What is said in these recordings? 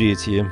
Третье.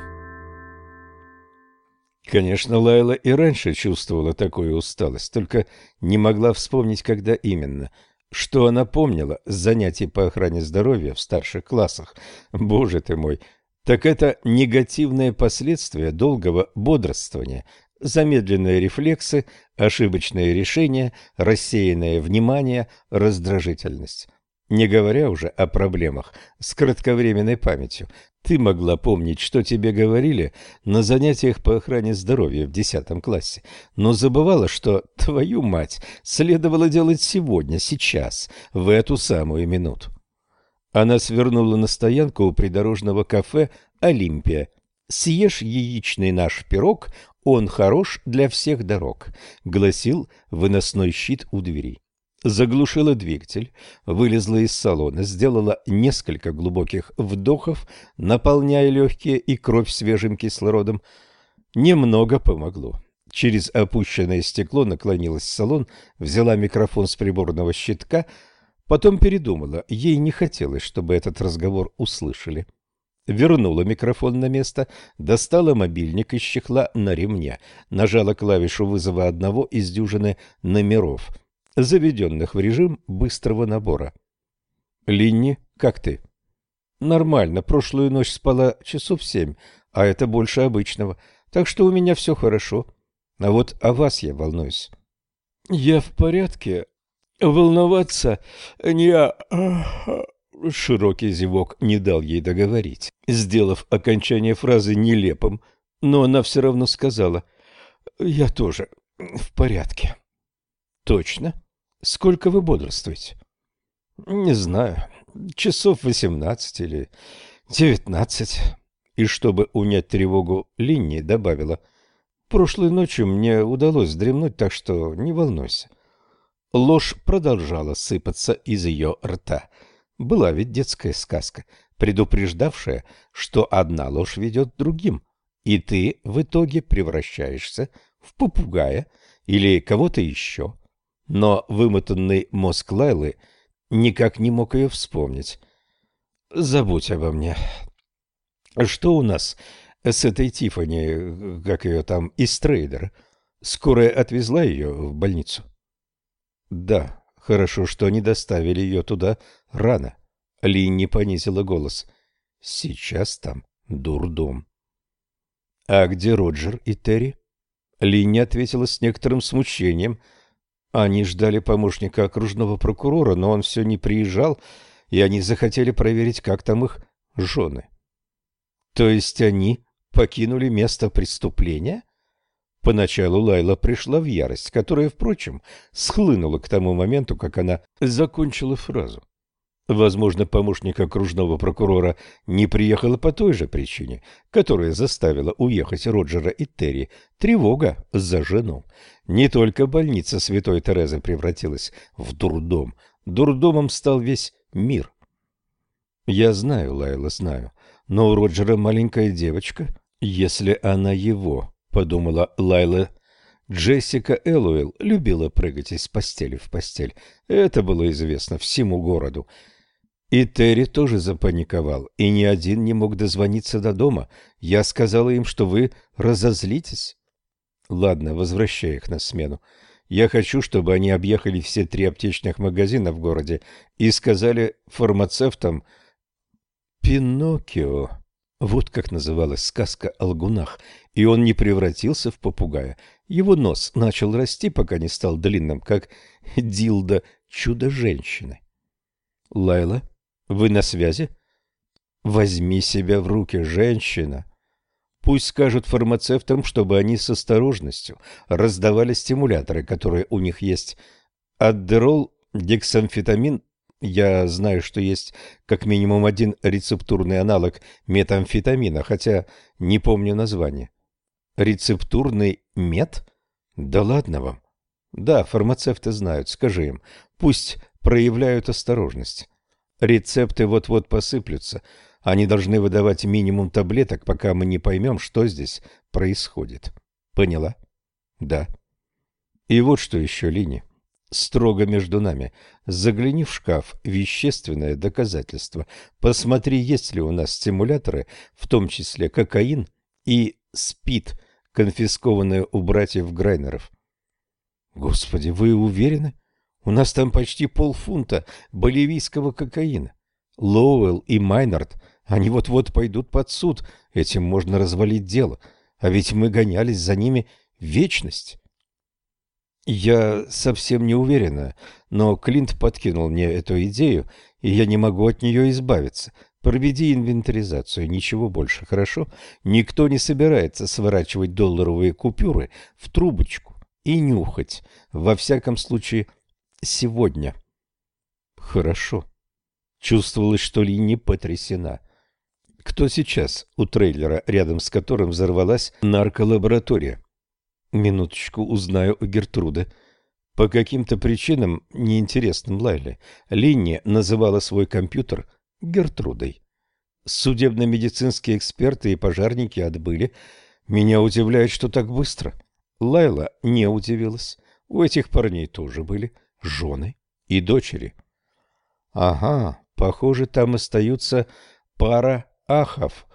Конечно, Лайла и раньше чувствовала такую усталость, только не могла вспомнить, когда именно. Что она помнила с занятий по охране здоровья в старших классах? Боже ты мой! Так это негативные последствия долгого бодрствования, замедленные рефлексы, ошибочные решения, рассеянное внимание, раздражительность. Не говоря уже о проблемах с кратковременной памятью, ты могла помнить, что тебе говорили на занятиях по охране здоровья в десятом классе, но забывала, что, твою мать, следовало делать сегодня, сейчас, в эту самую минуту. Она свернула на стоянку у придорожного кафе «Олимпия». «Съешь яичный наш пирог, он хорош для всех дорог», — гласил выносной щит у двери заглушила двигатель, вылезла из салона, сделала несколько глубоких вдохов, наполняя легкие и кровь свежим кислородом. Немного помогло. Через опущенное стекло наклонилась в салон, взяла микрофон с приборного щитка, потом передумала. Ей не хотелось, чтобы этот разговор услышали. Вернула микрофон на место, достала мобильник из чехла на ремне, нажала клавишу вызова одного из дюжины номеров — заведенных в режим быстрого набора. «Линни, как ты?» «Нормально. Прошлую ночь спала часов семь, а это больше обычного, так что у меня все хорошо. А вот о вас я волнуюсь». «Я в порядке. Волноваться не...» Широкий зевок не дал ей договорить, сделав окончание фразы нелепым, но она все равно сказала «Я тоже в порядке». «Точно?» Сколько вы бодрствуете? Не знаю, часов восемнадцать или девятнадцать. И чтобы унять тревогу, Линни добавила. Прошлой ночью мне удалось дремнуть, так что не волнуйся. Ложь продолжала сыпаться из ее рта. Была ведь детская сказка, предупреждавшая, что одна ложь ведет другим, и ты в итоге превращаешься в попугая или кого-то еще но вымотанный мозг Лайлы никак не мог ее вспомнить. «Забудь обо мне. Что у нас с этой Тифани, как ее там, из трейдера? Скорая отвезла ее в больницу?» «Да, хорошо, что они доставили ее туда рано». Линни понизила голос. «Сейчас там дурдом». «А где Роджер и Терри?» Линни ответила с некоторым смущением – они ждали помощника окружного прокурора, но он все не приезжал, и они захотели проверить, как там их жены. То есть они покинули место преступления? Поначалу Лайла пришла в ярость, которая, впрочем, схлынула к тому моменту, как она закончила фразу. Возможно, помощник окружного прокурора не приехала по той же причине, которая заставила уехать Роджера и Терри. Тревога за жену. Не только больница Святой Терезы превратилась в дурдом. Дурдомом стал весь мир. Я знаю, Лайла, знаю. Но у Роджера маленькая девочка. Если она его, подумала Лайла. Джессика Элуэлл любила прыгать из постели в постель. Это было известно всему городу. И Терри тоже запаниковал, и ни один не мог дозвониться до дома. Я сказала им, что вы разозлитесь. Ладно, возвращай их на смену. Я хочу, чтобы они объехали все три аптечных магазина в городе и сказали фармацевтам «Пиноккио». Вот как называлась сказка о лгунах, и он не превратился в попугая. Его нос начал расти, пока не стал длинным, как дилда чудо-женщины. Лайла вы на связи? Возьми себя в руки, женщина. Пусть скажут фармацевтам, чтобы они с осторожностью раздавали стимуляторы, которые у них есть. Аддерол, дексамфетамин. Я знаю, что есть как минимум один рецептурный аналог метамфетамина, хотя не помню название. Рецептурный мет? Да ладно вам. Да, фармацевты знают, скажи им. Пусть проявляют осторожность. Рецепты вот-вот посыплются. Они должны выдавать минимум таблеток, пока мы не поймем, что здесь происходит. Поняла? Да. И вот что еще, Лини. Строго между нами. Загляни в шкаф. Вещественное доказательство. Посмотри, есть ли у нас стимуляторы, в том числе кокаин и спид, конфискованные у братьев Грайнеров. Господи, вы уверены? У нас там почти полфунта боливийского кокаина. Лоуэлл и Майнард, они вот-вот пойдут под суд. Этим можно развалить дело. А ведь мы гонялись за ними вечность. Я совсем не уверена, но Клинт подкинул мне эту идею, и я не могу от нее избавиться. Проведи инвентаризацию, ничего больше, хорошо? Никто не собирается сворачивать долларовые купюры в трубочку и нюхать, во всяком случае, сегодня. Хорошо. Чувствовалось, что Ли не потрясена. Кто сейчас у трейлера, рядом с которым взорвалась нарколаборатория? Минуточку узнаю у Гертруды. По каким-то причинам, неинтересным Лайле, Линни называла свой компьютер Гертрудой. Судебно-медицинские эксперты и пожарники отбыли. Меня удивляет, что так быстро. Лайла не удивилась. У этих парней тоже были жены и дочери. Ага, похоже, там остаются пара ахов.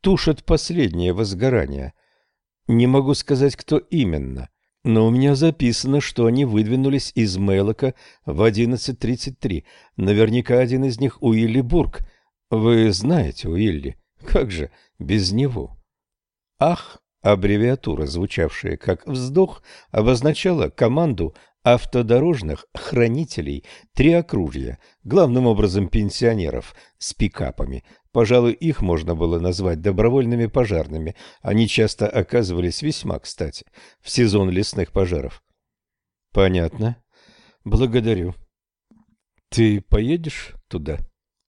Тушат последнее возгорание. Не могу сказать, кто именно, но у меня записано, что они выдвинулись из Мелока в 11.33. Наверняка один из них Уилли Бург. Вы знаете Уилли. Как же без него? Ах, аббревиатура, звучавшая как «вздох», обозначала команду автодорожных хранителей три окружья, главным образом пенсионеров с пикапами, Пожалуй, их можно было назвать добровольными пожарными. Они часто оказывались весьма кстати в сезон лесных пожаров. Понятно. Благодарю. Ты поедешь туда?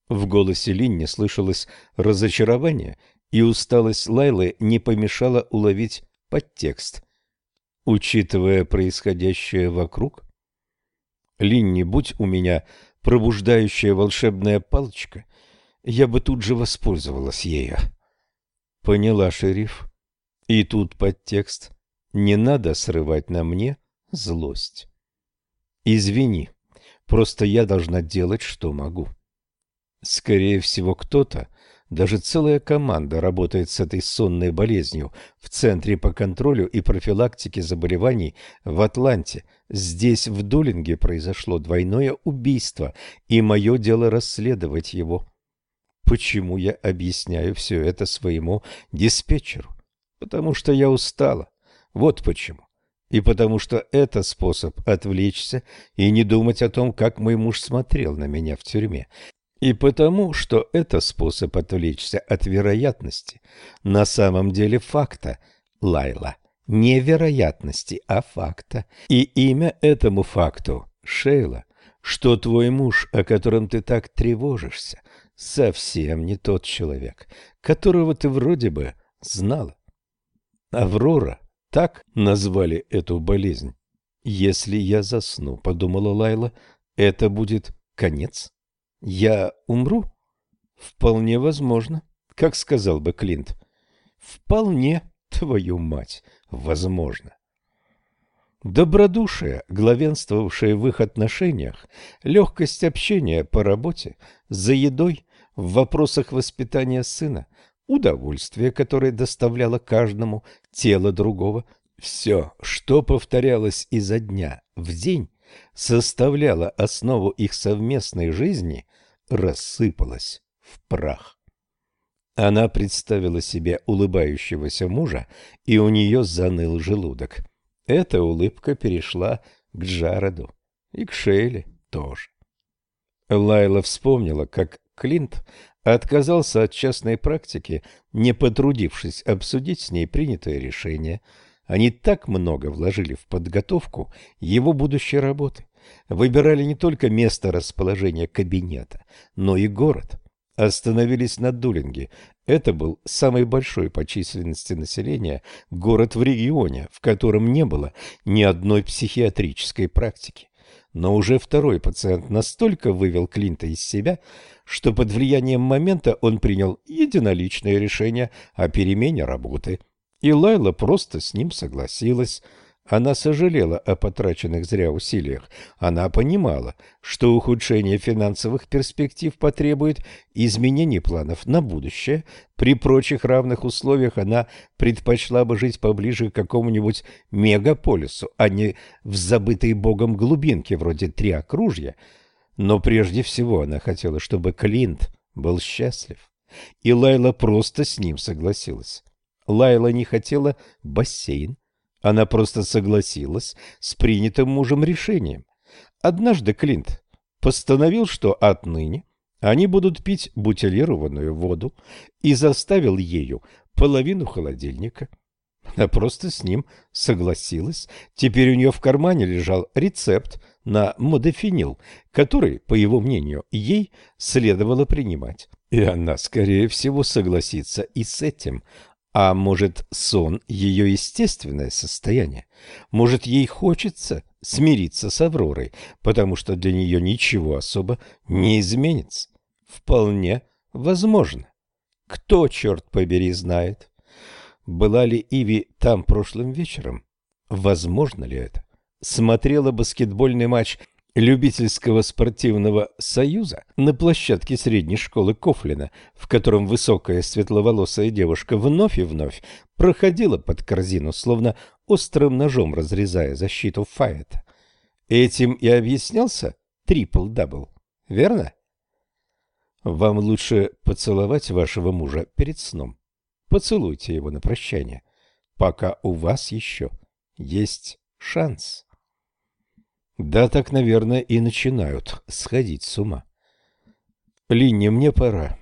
В голосе Линни слышалось разочарование, и усталость Лайлы не помешала уловить подтекст. Учитывая происходящее вокруг, Линни, будь у меня пробуждающая волшебная палочка, я бы тут же воспользовалась ею. Поняла, шериф. И тут подтекст. Не надо срывать на мне злость. Извини, просто я должна делать, что могу. Скорее всего, кто-то, даже целая команда работает с этой сонной болезнью в Центре по контролю и профилактике заболеваний в Атланте. Здесь, в Дулинге, произошло двойное убийство, и мое дело расследовать его. Почему я объясняю все это своему диспетчеру? Потому что я устала. Вот почему. И потому что это способ отвлечься и не думать о том, как мой муж смотрел на меня в тюрьме. И потому что это способ отвлечься от вероятности, на самом деле факта, Лайла. Не вероятности, а факта. И имя этому факту – Шейла. Что твой муж, о котором ты так тревожишься – совсем не тот человек, которого ты вроде бы знала. Аврора, так назвали эту болезнь. Если я засну, подумала Лайла, это будет конец. Я умру? Вполне возможно, как сказал бы Клинт. Вполне, твою мать, возможно. Добродушие, главенствовавшее в их отношениях, легкость общения по работе, за едой, в вопросах воспитания сына, удовольствие, которое доставляло каждому тело другого, все, что повторялось изо дня в день, составляло основу их совместной жизни, рассыпалось в прах. Она представила себе улыбающегося мужа, и у нее заныл желудок. Эта улыбка перешла к Джареду и к Шейле тоже. Лайла вспомнила, как Клинт отказался от частной практики, не потрудившись обсудить с ней принятое решение. Они так много вложили в подготовку его будущей работы. Выбирали не только место расположения кабинета, но и город. Остановились на Дулинге. Это был самый большой по численности населения город в регионе, в котором не было ни одной психиатрической практики. Но уже второй пациент настолько вывел Клинта из себя, что под влиянием момента он принял единоличное решение о перемене работы. И Лайла просто с ним согласилась. Она сожалела о потраченных зря усилиях. Она понимала, что ухудшение финансовых перспектив потребует изменений планов на будущее. При прочих равных условиях она предпочла бы жить поближе к какому-нибудь мегаполису, а не в забытой богом глубинке вроде Триокружья. Но прежде всего она хотела, чтобы Клинт был счастлив. И Лайла просто с ним согласилась. Лайла не хотела бассейн, она просто согласилась с принятым мужем решением. Однажды Клинт постановил, что отныне они будут пить бутилированную воду и заставил ею половину холодильника. Она просто с ним согласилась. Теперь у нее в кармане лежал рецепт на модофенил, который, по его мнению, ей следовало принимать. И она, скорее всего, согласится и с этим. А может, сон – ее естественное состояние? Может, ей хочется смириться с Авророй, потому что для нее ничего особо не изменится? Вполне возможно. Кто, черт побери, знает? Была ли Иви там прошлым вечером? Возможно ли это? Смотрела баскетбольный матч любительского спортивного союза на площадке средней школы Кофлина, в котором высокая светловолосая девушка вновь и вновь проходила под корзину, словно острым ножом разрезая защиту Файета. Этим и объяснялся трипл-дабл, верно? Вам лучше поцеловать вашего мужа перед сном. Поцелуйте его на прощание, пока у вас еще есть шанс. Да, так, наверное, и начинают сходить с ума. Линне, мне пора.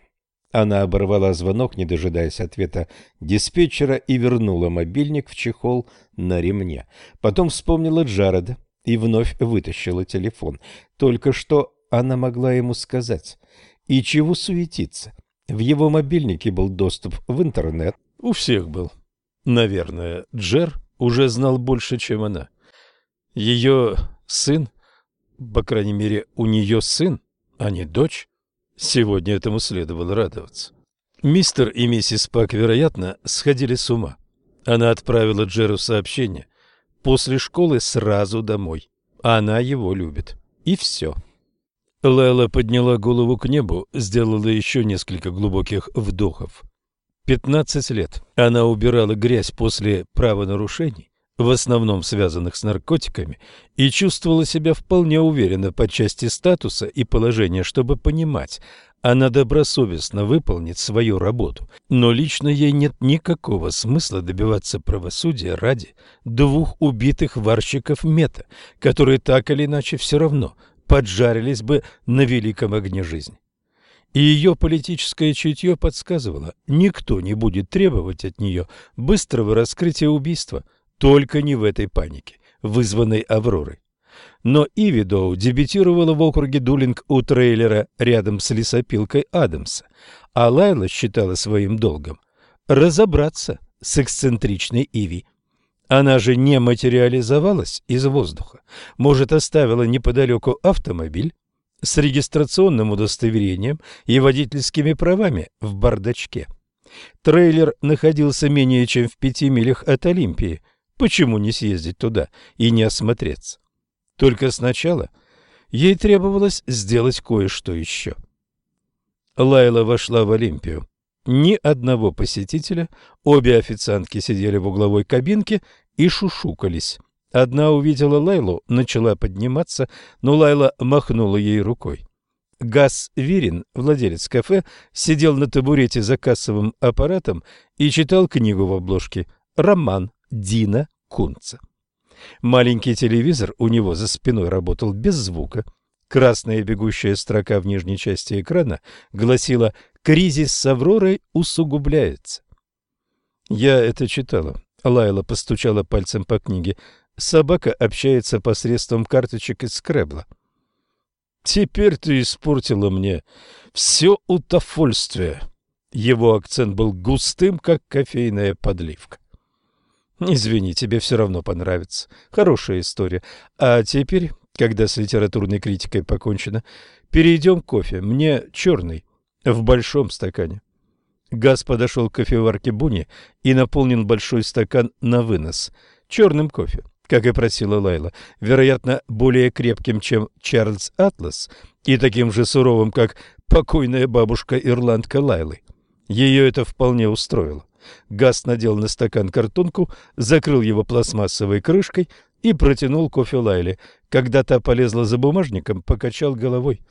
Она оборвала звонок, не дожидаясь ответа диспетчера, и вернула мобильник в чехол на ремне. Потом вспомнила Джареда и вновь вытащила телефон. Только что она могла ему сказать. И чего суетиться? В его мобильнике был доступ в интернет. У всех был. Наверное, Джер уже знал больше, чем она. Ее сын, по крайней мере, у нее сын, а не дочь, сегодня этому следовало радоваться. Мистер и миссис Пак, вероятно, сходили с ума. Она отправила Джеру сообщение. После школы сразу домой. Она его любит. И все. Лайла подняла голову к небу, сделала еще несколько глубоких вдохов. Пятнадцать лет она убирала грязь после правонарушений, в основном связанных с наркотиками, и чувствовала себя вполне уверенно по части статуса и положения, чтобы понимать, она добросовестно выполнит свою работу, но лично ей нет никакого смысла добиваться правосудия ради двух убитых варщиков мета, которые так или иначе все равно поджарились бы на великом огне жизни. И ее политическое чутье подсказывало, никто не будет требовать от нее быстрого раскрытия убийства – только не в этой панике, вызванной Авророй. Но Ивидоу дебютировала в округе Дулинг у трейлера рядом с лесопилкой Адамса, а Лайла считала своим долгом разобраться с эксцентричной Иви. Она же не материализовалась из воздуха, может, оставила неподалеку автомобиль с регистрационным удостоверением и водительскими правами в бардачке. Трейлер находился менее чем в пяти милях от Олимпии, Почему не съездить туда и не осмотреться? Только сначала ей требовалось сделать кое-что еще. Лайла вошла в Олимпию. Ни одного посетителя, обе официантки сидели в угловой кабинке и шушукались. Одна увидела Лайлу, начала подниматься, но Лайла махнула ей рукой. Газ Вирин, владелец кафе, сидел на табурете за кассовым аппаратом и читал книгу в обложке «Роман Дина Кунца. Маленький телевизор у него за спиной работал без звука. Красная бегущая строка в нижней части экрана гласила «Кризис с Авророй усугубляется». Я это читала. Лайла постучала пальцем по книге. Собака общается посредством карточек из скребла. «Теперь ты испортила мне все удовольствие». Его акцент был густым, как кофейная подливка. Извини, тебе все равно понравится. Хорошая история. А теперь, когда с литературной критикой покончено, перейдем к кофе. Мне черный, в большом стакане. Газ подошел к кофеварке Буни и наполнил большой стакан на вынос черным кофе, как и просила Лайла, вероятно, более крепким, чем Чарльз Атлас, и таким же суровым, как покойная бабушка-ирландка Лайлы. Ее это вполне устроило. Газ надел на стакан картонку, закрыл его пластмассовой крышкой и протянул кофе Лайле. Когда та полезла за бумажником, покачал головой.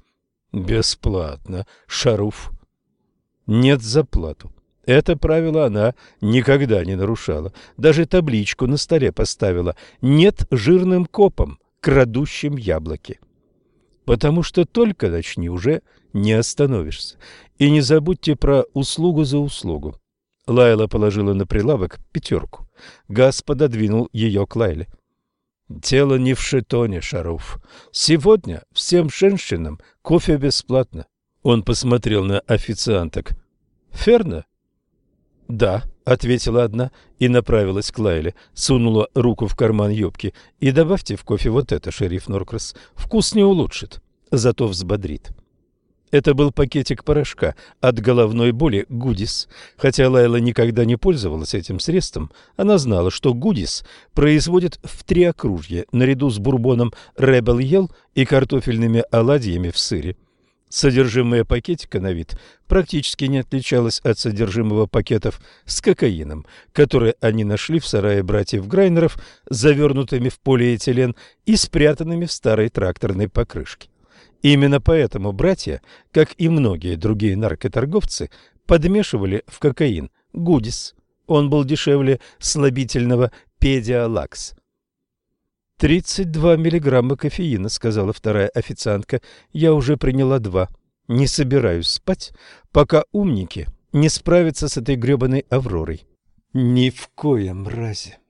«Бесплатно, Шаруф». «Нет за плату». Это правило она никогда не нарушала. Даже табличку на столе поставила «Нет жирным копом, крадущим яблоки». Потому что только начни, уже не остановишься. И не забудьте про услугу за услугу. Лайла положила на прилавок пятерку. Газ пододвинул ее к Лайле. Дело не в шитоне, Шаруф. Сегодня всем женщинам кофе бесплатно. Он посмотрел на официанток. Ферна? Да, ответила одна и направилась к Лайле, сунула руку в карман юбки. И добавьте в кофе вот это, шериф Норкрас. Вкус не улучшит, зато взбодрит. Это был пакетик порошка от головной боли «Гудис». Хотя Лайла никогда не пользовалась этим средством, она знала, что «Гудис» производит в три окружья, наряду с бурбоном «Ребел Ел» и картофельными оладьями в сыре. Содержимое пакетика на вид практически не отличалось от содержимого пакетов с кокаином, которые они нашли в сарае братьев Грайнеров, завернутыми в полиэтилен и спрятанными в старой тракторной покрышке. Именно поэтому братья, как и многие другие наркоторговцы, подмешивали в кокаин гудис. Он был дешевле слабительного педиалакс. «Тридцать два миллиграмма кофеина», — сказала вторая официантка. «Я уже приняла два. Не собираюсь спать, пока умники не справятся с этой гребаной Авророй». «Ни в коем разе»,